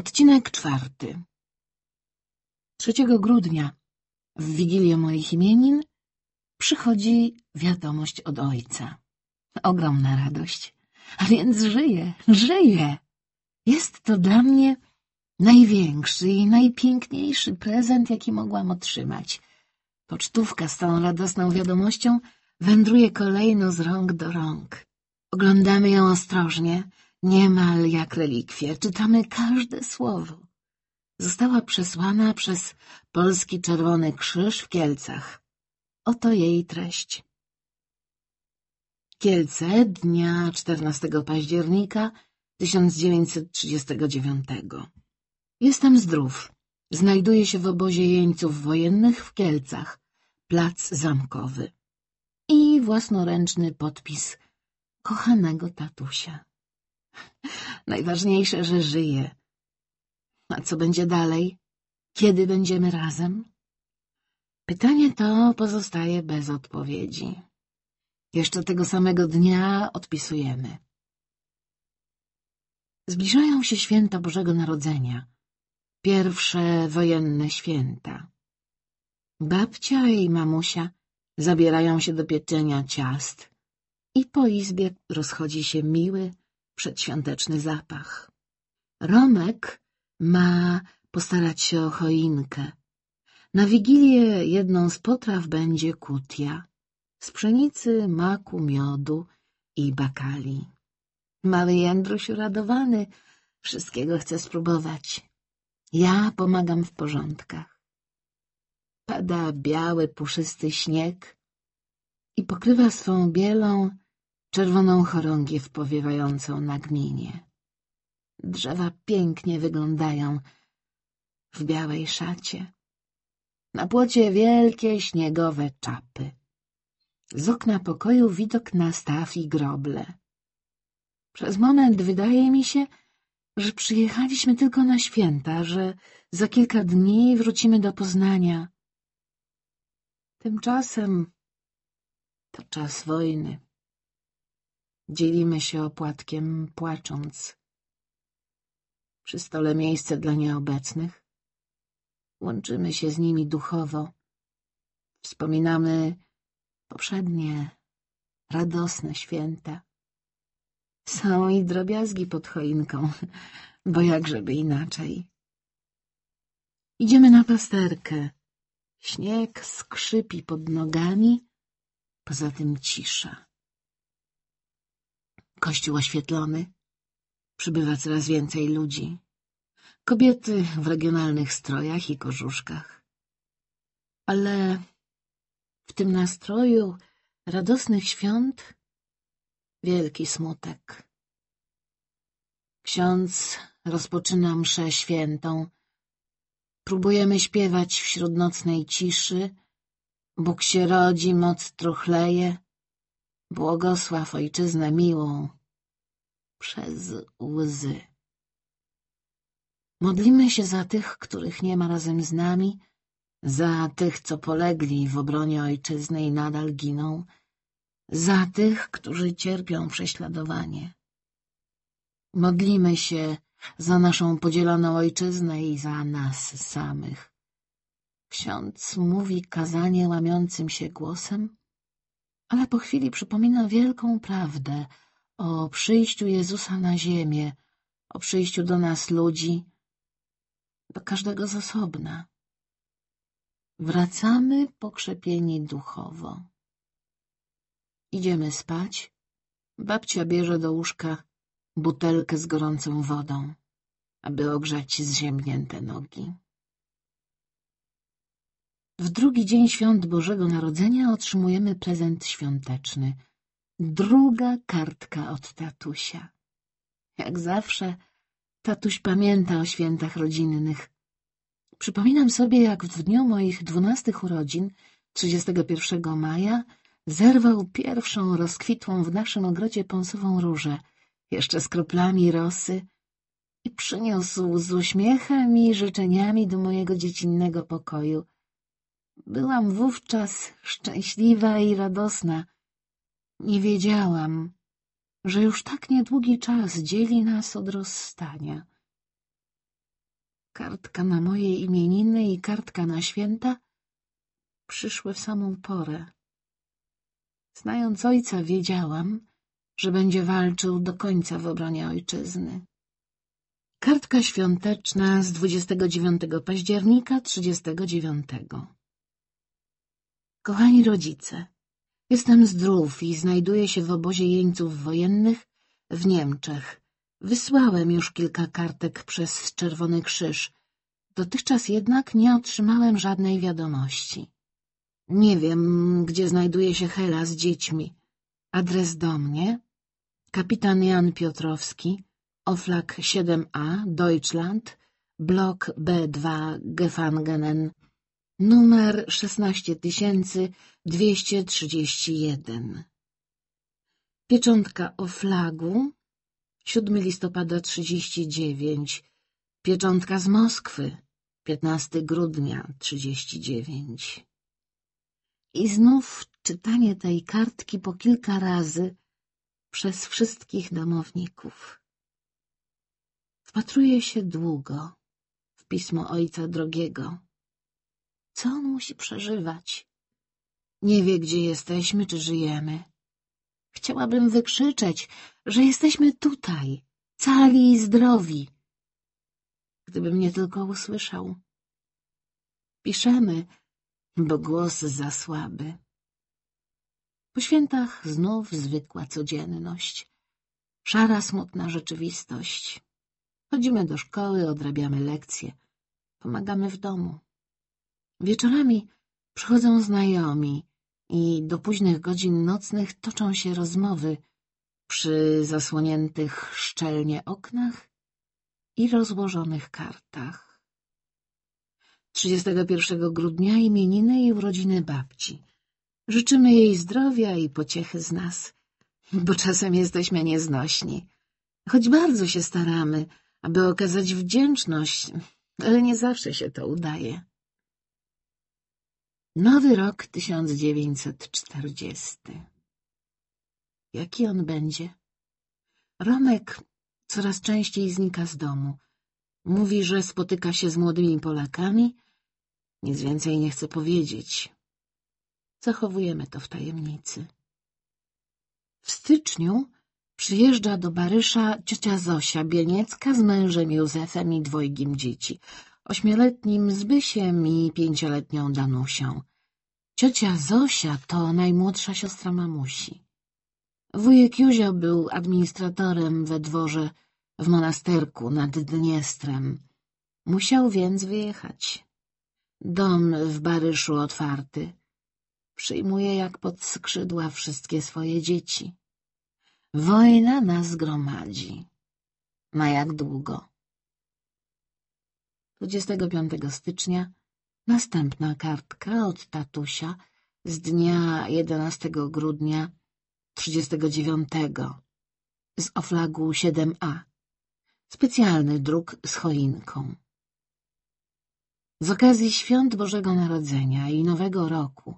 Odcinek czwarty. 3 grudnia, w Wigilię moich imienin, przychodzi wiadomość od ojca. Ogromna radość. A więc żyję, żyję. Jest to dla mnie największy i najpiękniejszy prezent, jaki mogłam otrzymać. Pocztówka z tą radosną wiadomością wędruje kolejno z rąk do rąk. Oglądamy ją ostrożnie, niemal jak relikwie. Czytamy każde słowo. Została przesłana przez Polski Czerwony Krzyż w Kielcach. Oto jej treść. Kielce dnia 14 października 1939. Jestem zdrów. Znajduję się w obozie jeńców wojennych w Kielcach, plac zamkowy. I własnoręczny podpis kochanego tatusia. Najważniejsze, że żyję. A co będzie dalej? Kiedy będziemy razem? Pytanie to pozostaje bez odpowiedzi. Jeszcze tego samego dnia odpisujemy. Zbliżają się święta Bożego Narodzenia. Pierwsze wojenne święta. Babcia i mamusia zabierają się do pieczenia ciast i po izbie rozchodzi się miły, przedświąteczny zapach. Romek ma postarać się o choinkę. Na Wigilię jedną z potraw będzie kutia z pszenicy, maku, miodu i bakali. Mały Jędruś uradowany, wszystkiego chce spróbować. Ja pomagam w porządkach. Pada biały, puszysty śnieg i pokrywa swą bielą czerwoną chorągiew powiewającą na gminie. Drzewa pięknie wyglądają w białej szacie. Na płocie wielkie śniegowe czapy. Z okna pokoju widok na staw i groble. Przez moment wydaje mi się, że przyjechaliśmy tylko na święta, że za kilka dni wrócimy do Poznania. Tymczasem to czas wojny. Dzielimy się opłatkiem, płacząc. Przy stole miejsce dla nieobecnych. Łączymy się z nimi duchowo. Wspominamy poprzednie, radosne święta. Są i drobiazgi pod choinką, bo jakżeby inaczej. Idziemy na pasterkę. Śnieg skrzypi pod nogami, poza tym cisza. Kościół oświetlony. Przybywa coraz więcej ludzi. Kobiety w regionalnych strojach i kożuszkach. Ale w tym nastroju radosnych świąt wielki smutek. Ksiądz rozpoczyna mszę świętą. Próbujemy śpiewać wśród nocnej ciszy. Bóg się rodzi, moc truchleje. Błogosław ojczyznę miłą przez łzy. Modlimy się za tych, których nie ma razem z nami, za tych, co polegli w obronie ojczyzny i nadal giną, za tych, którzy cierpią prześladowanie. Modlimy się za naszą podzieloną ojczyznę i za nas samych. Ksiądz mówi kazanie łamiącym się głosem, ale po chwili przypomina wielką prawdę o przyjściu Jezusa na ziemię, o przyjściu do nas ludzi, do każdego z osobna. Wracamy pokrzepieni duchowo. Idziemy spać. Babcia bierze do łóżka butelkę z gorącą wodą, aby ogrzać zziębnięte nogi. W drugi dzień świąt Bożego Narodzenia otrzymujemy prezent świąteczny. Druga kartka od tatusia. Jak zawsze, tatuś pamięta o świętach rodzinnych. Przypominam sobie, jak w dniu moich dwunastych urodzin, 31 maja, zerwał pierwszą rozkwitłą w naszym ogrodzie pąsową różę, jeszcze z kroplami rosy, i przyniósł z uśmiechem i życzeniami do mojego dziecinnego pokoju. Byłam wówczas szczęśliwa i radosna. Nie wiedziałam, że już tak niedługi czas dzieli nas od rozstania. Kartka na moje imieniny i kartka na święta przyszły w samą porę. Znając ojca, wiedziałam, że będzie walczył do końca w obronie ojczyzny. Kartka świąteczna z 29 października 39. Kochani rodzice, jestem zdrów i znajduję się w obozie jeńców wojennych w Niemczech. Wysłałem już kilka kartek przez Czerwony Krzyż. Dotychczas jednak nie otrzymałem żadnej wiadomości. Nie wiem, gdzie znajduje się Hela z dziećmi. Adres do mnie? Kapitan Jan Piotrowski, Oflak 7a, Deutschland, blok B2, Gefangenen, numer 16231. Pieczątka Oflagu, 7 listopada 39, pieczątka z Moskwy, 15 grudnia 39. I znów czytanie tej kartki po kilka razy przez wszystkich domowników. Wpatruję się długo w pismo ojca drogiego. Co on musi przeżywać? Nie wie, gdzie jesteśmy, czy żyjemy. Chciałabym wykrzyczeć, że jesteśmy tutaj, cali i zdrowi. Gdyby mnie tylko usłyszał. Piszemy, bo głos za słaby. Po świętach znów zwykła codzienność. Szara, smutna rzeczywistość. Chodzimy do szkoły, odrabiamy lekcje, pomagamy w domu. Wieczorami przychodzą znajomi i do późnych godzin nocnych toczą się rozmowy przy zasłoniętych szczelnie oknach i rozłożonych kartach. 31 grudnia imieniny i urodziny babci. Życzymy jej zdrowia i pociechy z nas, bo czasem jesteśmy nieznośni. Choć bardzo się staramy, aby okazać wdzięczność, ale nie zawsze się to udaje. Nowy rok 1940. Jaki on będzie? Romek coraz częściej znika z domu. Mówi, że spotyka się z młodymi Polakami. Nic więcej nie chce powiedzieć. Zachowujemy to w tajemnicy. W styczniu przyjeżdża do Barysza ciocia Zosia Bieniecka z mężem Józefem i dwojgiem dzieci, ośmioletnim Zbysiem i pięcioletnią Danusią. Ciocia Zosia to najmłodsza siostra mamusi. Wujek Józio był administratorem we dworze w monasterku nad Dniestrem. Musiał więc wyjechać. Dom w Baryszu otwarty. Przyjmuje jak pod skrzydła wszystkie swoje dzieci. Wojna nas gromadzi. Na jak długo? 25 stycznia następna kartka od tatusia z dnia 11 grudnia 39 z oflagu 7a. Specjalny druk z choinką. Z okazji świąt Bożego Narodzenia i Nowego Roku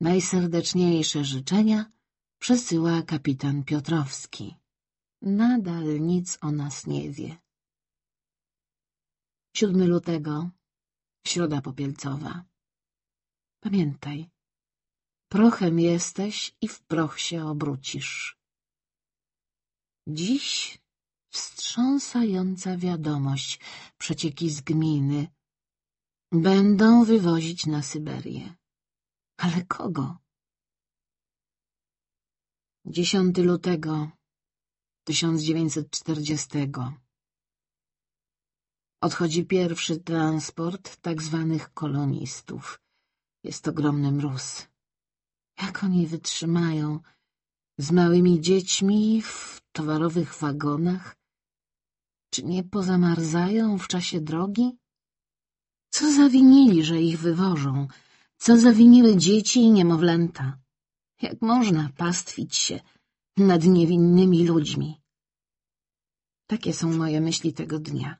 najserdeczniejsze życzenia przesyła kapitan Piotrowski. Nadal nic o nas nie wie. 7 lutego, środa popielcowa. Pamiętaj, prochem jesteś i w proch się obrócisz. Dziś wstrząsająca wiadomość, przecieki z gminy. Będą wywozić na Syberię. Ale kogo? 10 lutego 1940 Odchodzi pierwszy transport tak zwanych kolonistów. Jest ogromny mróz. Jak oni wytrzymają z małymi dziećmi w towarowych wagonach? Czy nie pozamarzają w czasie drogi? Co zawinili, że ich wywożą? Co zawiniły dzieci i niemowlęta? Jak można pastwić się nad niewinnymi ludźmi? Takie są moje myśli tego dnia.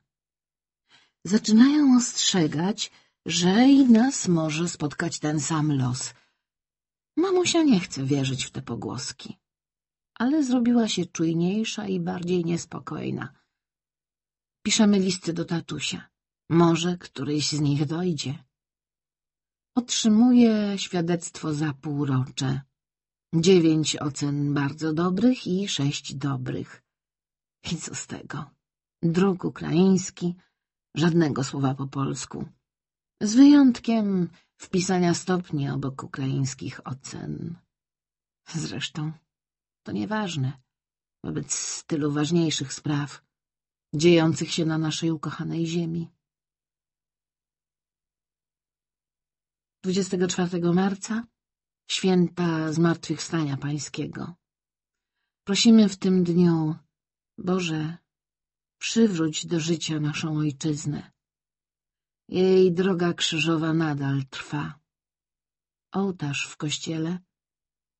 Zaczynają ostrzegać, że i nas może spotkać ten sam los. Mamusia nie chce wierzyć w te pogłoski, ale zrobiła się czujniejsza i bardziej niespokojna. Piszemy listy do tatusia. Może któryś z nich dojdzie. Otrzymuje świadectwo za półrocze. Dziewięć ocen bardzo dobrych i sześć dobrych. I co z tego? Druk ukraiński, żadnego słowa po polsku. Z wyjątkiem wpisania stopni obok ukraińskich ocen. Zresztą to nieważne wobec tylu ważniejszych spraw dziejących się na naszej ukochanej ziemi. 24 marca Święta Zmartwychwstania Pańskiego. Prosimy w tym dniu, Boże, przywróć do życia naszą Ojczyznę. Jej droga krzyżowa nadal trwa. Ołtarz w kościele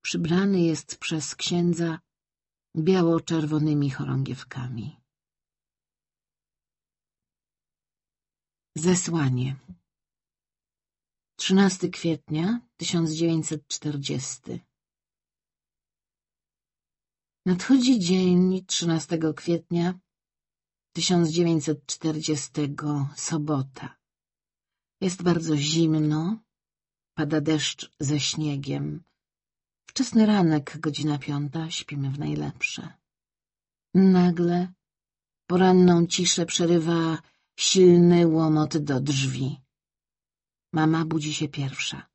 przybrany jest przez księdza biało-czerwonymi chorągiewkami. Zesłanie 13 kwietnia 1940 Nadchodzi dzień 13 kwietnia 1940, sobota. Jest bardzo zimno, pada deszcz ze śniegiem. Wczesny ranek, godzina piąta, śpimy w najlepsze. Nagle poranną ciszę przerywa silny łomot do drzwi. Mama budzi się pierwsza.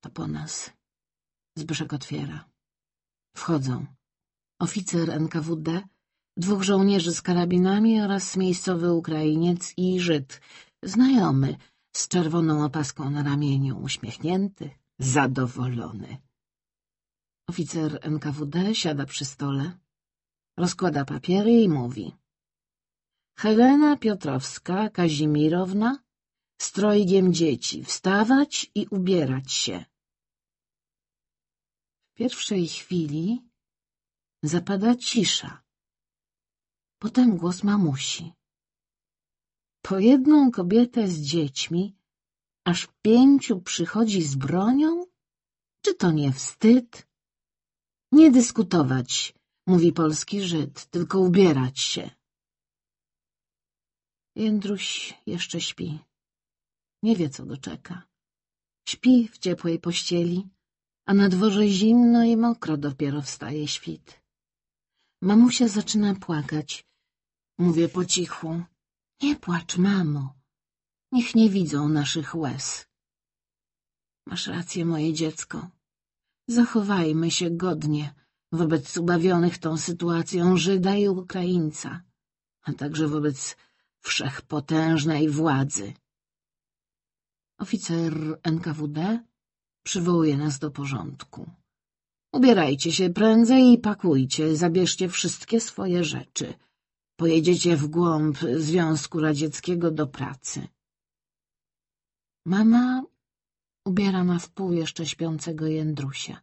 To po nas. Zbyszek otwiera. Wchodzą. Oficer NKWD, dwóch żołnierzy z karabinami oraz miejscowy Ukrainiec i Żyd, znajomy, z czerwoną opaską na ramieniu, uśmiechnięty, zadowolony. Oficer NKWD siada przy stole, rozkłada papiery i mówi. Helena Piotrowska Kazimirowna strojgiem dzieci, wstawać i ubierać się. W pierwszej chwili zapada cisza. Potem głos mamusi. Po jedną kobietę z dziećmi, aż pięciu przychodzi z bronią? Czy to nie wstyd? Nie dyskutować, mówi polski Żyd, tylko ubierać się. Jędruś jeszcze śpi. Nie wie, co go czeka. Śpi w ciepłej pościeli, a na dworze zimno i mokro dopiero wstaje świt. Mamusia zaczyna płakać. Mówię po cichu. Nie płacz, mamo. Niech nie widzą naszych łez. Masz rację, moje dziecko. Zachowajmy się godnie wobec ubawionych tą sytuacją Żyda i Ukraińca, a także wobec wszechpotężnej władzy. Oficer NKWD przywołuje nas do porządku. Ubierajcie się prędzej i pakujcie, zabierzcie wszystkie swoje rzeczy. Pojedziecie w głąb Związku Radzieckiego do pracy. Mama ubiera na wpół jeszcze śpiącego Jędrusia.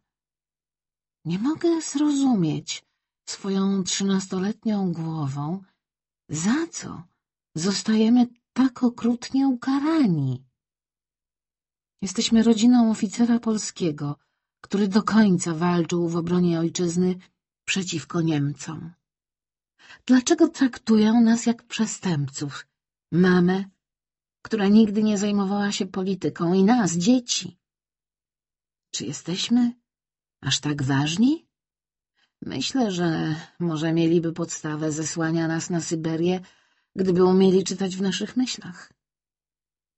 Nie mogę zrozumieć swoją trzynastoletnią głową, za co zostajemy tak okrutnie ukarani. Jesteśmy rodziną oficera polskiego, który do końca walczył w obronie ojczyzny przeciwko Niemcom. Dlaczego traktują nas jak przestępców? Mamę, która nigdy nie zajmowała się polityką i nas, dzieci. Czy jesteśmy aż tak ważni? Myślę, że może mieliby podstawę zesłania nas na Syberię, gdyby umieli czytać w naszych myślach.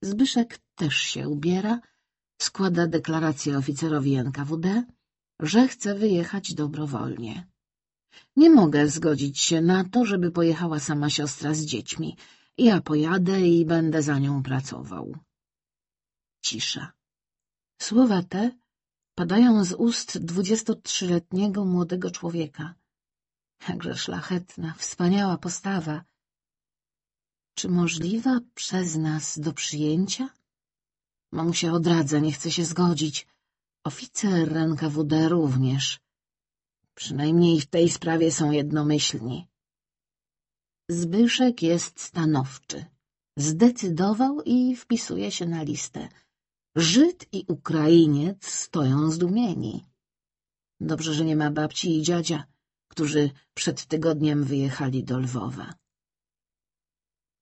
Zbyszek też się ubiera, składa deklarację oficerowi NKWD, że chce wyjechać dobrowolnie. Nie mogę zgodzić się na to, żeby pojechała sama siostra z dziećmi. Ja pojadę i będę za nią pracował. Cisza. Słowa te padają z ust dwudziestotrzyletniego młodego człowieka. Jakże szlachetna, wspaniała postawa. Czy możliwa przez nas do przyjęcia? Mamusia odradza, nie chce się zgodzić. Oficer NKWD również. Przynajmniej w tej sprawie są jednomyślni. Zbyszek jest stanowczy. Zdecydował i wpisuje się na listę. Żyd i Ukrainiec stoją zdumieni. Dobrze, że nie ma babci i dziadzia, którzy przed tygodniem wyjechali do Lwowa.